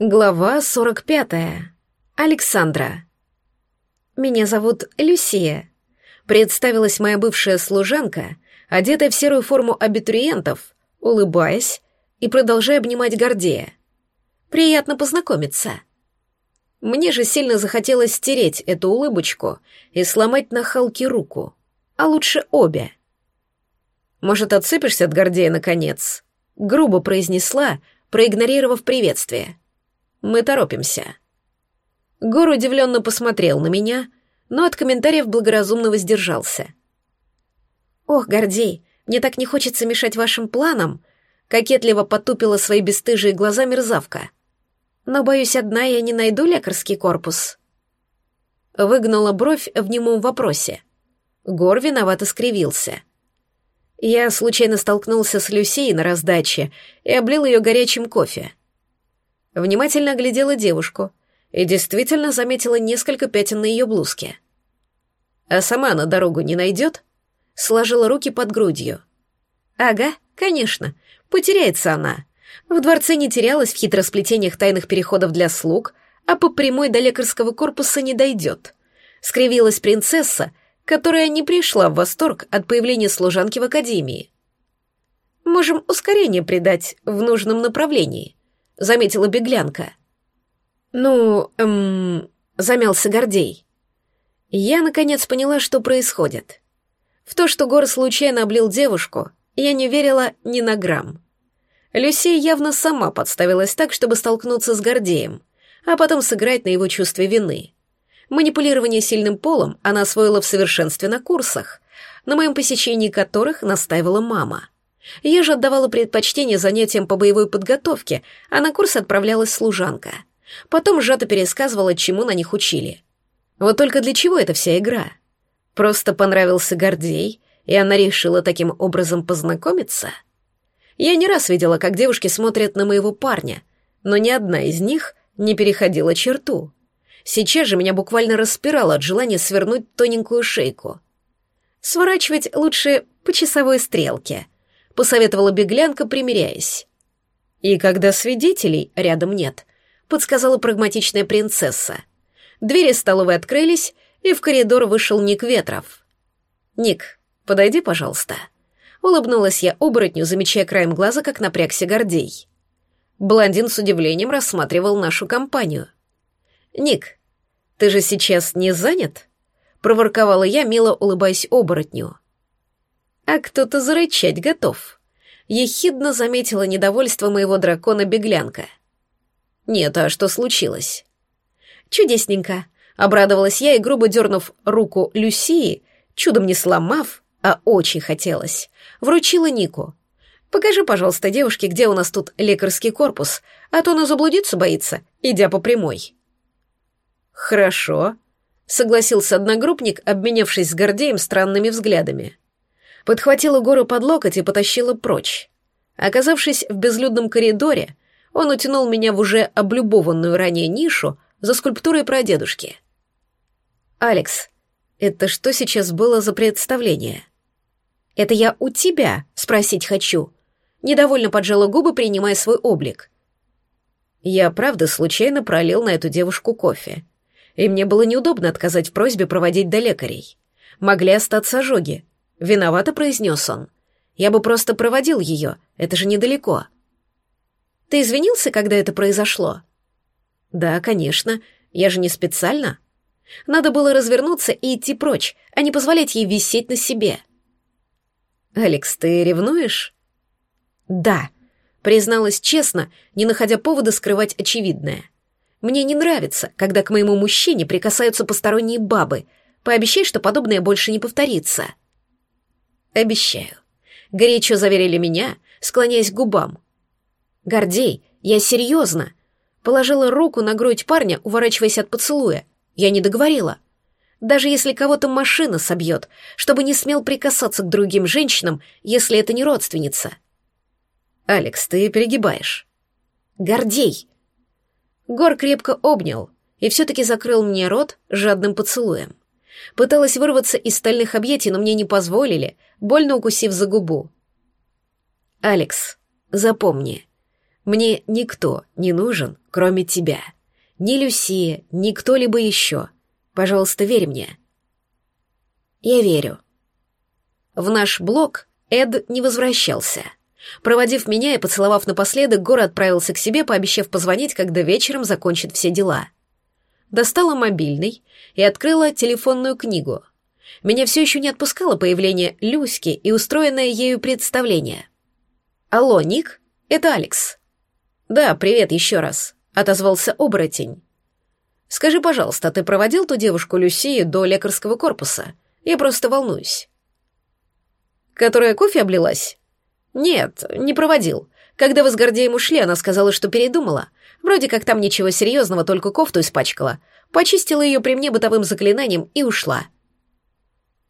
Глава 45. Александра. Меня зовут Люсия. Представилась моя бывшая служанка, одетая в серую форму абитуриентов, улыбаясь и продолжая обнимать Гордея. Приятно познакомиться. Мне же сильно захотелось стереть эту улыбочку и сломать на Халке руку, а лучше обе. Может, отсыпешься от Гордея наконец? Грубо произнесла, проигнорировав приветствие. Мы торопимся». Гор удивленно посмотрел на меня, но от комментариев благоразумно воздержался. «Ох, Гордей, мне так не хочется мешать вашим планам», — кокетливо потупила свои бесстыжие глаза мерзавка. «Но, боюсь, одна я не найду лекарский корпус». Выгнула бровь в немом вопросе. Гор виновато скривился. Я случайно столкнулся с Люсей на раздаче и облил ее горячим кофе внимательно оглядела девушку и действительно заметила несколько пятен на ее блузке. А сама на дорогу не найдет? Сложила руки под грудью. Ага, конечно, потеряется она. В дворце не терялась в хитросплетениях тайных переходов для слуг, а по прямой до лекарского корпуса не дойдет. Скривилась принцесса, которая не пришла в восторг от появления служанки в академии. Можем ускорение придать в нужном направлении —— заметила беглянка. «Ну, эм...» — замялся Гордей. Я, наконец, поняла, что происходит. В то, что Гор случайно облил девушку, я не верила ни на грамм. Люсия явно сама подставилась так, чтобы столкнуться с Гордеем, а потом сыграть на его чувстве вины. Манипулирование сильным полом она освоила в совершенстве на курсах, на моем посещении которых настаивала мама — я же отдавала предпочтение занятиям по боевой подготовке, а на курс отправлялась служанка. Потом сжато пересказывала, чему на них учили. Вот только для чего эта вся игра? Просто понравился Гордей, и она решила таким образом познакомиться? Я не раз видела, как девушки смотрят на моего парня, но ни одна из них не переходила черту. Сейчас же меня буквально распирало от желания свернуть тоненькую шейку. Сворачивать лучше по часовой стрелке —— посоветовала беглянка, примиряясь. «И когда свидетелей рядом нет», — подсказала прагматичная принцесса. Двери столовой открылись, и в коридор вышел Ник Ветров. «Ник, подойди, пожалуйста». Улыбнулась я оборотню, замечая краем глаза, как напрягся Гордей. Блондин с удивлением рассматривал нашу компанию. «Ник, ты же сейчас не занят?» — проворковала я, мило улыбаясь оборотню а кто-то зарычать готов. Ехидно заметила недовольство моего дракона-беглянка. Нет, а что случилось? Чудесненько. Обрадовалась я и, грубо дернув руку Люсии, чудом не сломав, а очень хотелось, вручила Нику. «Покажи, пожалуйста, девушке, где у нас тут лекарский корпус, а то она заблудиться боится, идя по прямой». «Хорошо», — согласился одногруппник, обменявшись с Гордеем странными взглядами подхватила гору под локоть и потащила прочь. Оказавшись в безлюдном коридоре, он утянул меня в уже облюбованную ранее нишу за скульптурой прадедушки. «Алекс, это что сейчас было за представление?» «Это я у тебя спросить хочу», недовольно поджала губы, принимая свой облик. Я, правда, случайно пролил на эту девушку кофе. И мне было неудобно отказать в просьбе проводить до лекарей. Могли остаться ожоги. Виновато произнес он. Я бы просто проводил ее, это же недалеко. Ты извинился, когда это произошло? Да, конечно, я же не специально. Надо было развернуться и идти прочь, а не позволять ей висеть на себе. Алекс, ты ревнуешь? Да, призналась честно, не находя повода скрывать очевидное. Мне не нравится, когда к моему мужчине прикасаются посторонние бабы. Пообещай, что подобное больше не повторится. Обещаю. Горячо заверили меня, склоняясь к губам. Гордей, я серьезно. Положила руку на грудь парня, уворачиваясь от поцелуя. Я не договорила. Даже если кого-то машина собьет, чтобы не смел прикасаться к другим женщинам, если это не родственница. Алекс, ты перегибаешь. Гордей. Гор крепко обнял и все-таки закрыл мне рот жадным поцелуем. Пыталась вырваться из стальных объятий, но мне не позволили, больно укусив за губу. «Алекс, запомни, Мне никто не нужен, кроме тебя. Ни Люсия, ни кто-либо еще. Пожалуйста, верь мне. Я верю. В наш блок Эд не возвращался. Проводив меня и поцеловав напоследок, Гора отправился к себе, пообещав позвонить, когда вечером закончит все дела. Достала мобильный и открыла телефонную книгу. Меня все еще не отпускало появление Люськи и устроенное ею представление. «Алло, Ник? Это Алекс». «Да, привет еще раз», — отозвался оборотень. «Скажи, пожалуйста, ты проводил ту девушку Люсию до лекарского корпуса? Я просто волнуюсь». «Которая кофе облилась?» «Нет, не проводил. Когда вы с Гордеем ушли, она сказала, что передумала. Вроде как там ничего серьезного, только кофту испачкала. Почистила ее при мне бытовым заклинанием и ушла».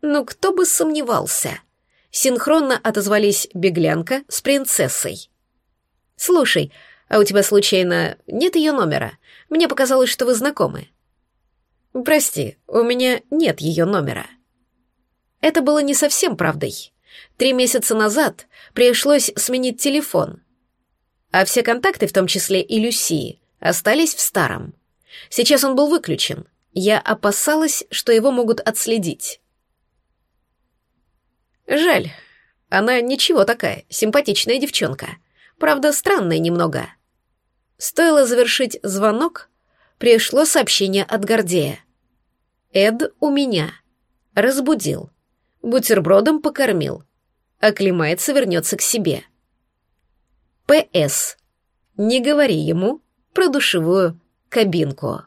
«Ну, кто бы сомневался?» Синхронно отозвались беглянка с принцессой. «Слушай, а у тебя случайно нет ее номера? Мне показалось, что вы знакомы». «Прости, у меня нет ее номера». Это было не совсем правдой. Три месяца назад пришлось сменить телефон. А все контакты, в том числе и Люсии, остались в старом. Сейчас он был выключен. Я опасалась, что его могут отследить. Жаль. Она ничего такая, симпатичная девчонка. Правда, странная немного. Стоило завершить звонок, пришло сообщение от Гордея. Эд у меня. Разбудил. Бутербродом покормил. Оклемается, вернется к себе. П.С. Не говори ему про душевую кабинку.